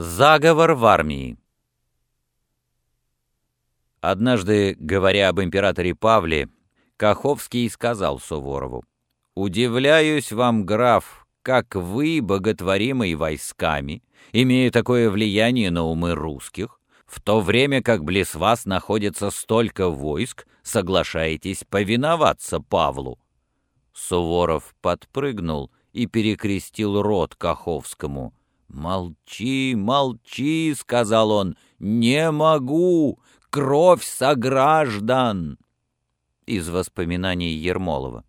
Заговор в армии. Однажды, говоря об императоре Павле, Каховский сказал Суворову, «Удивляюсь вам, граф, как вы, боготворимый войсками, имея такое влияние на умы русских, в то время как близ вас находится столько войск, соглашаетесь повиноваться Павлу». Суворов подпрыгнул и перекрестил рот Каховскому. «Молчи, молчи», — сказал он, — «не могу, кровь сограждан». Из воспоминаний Ермолова.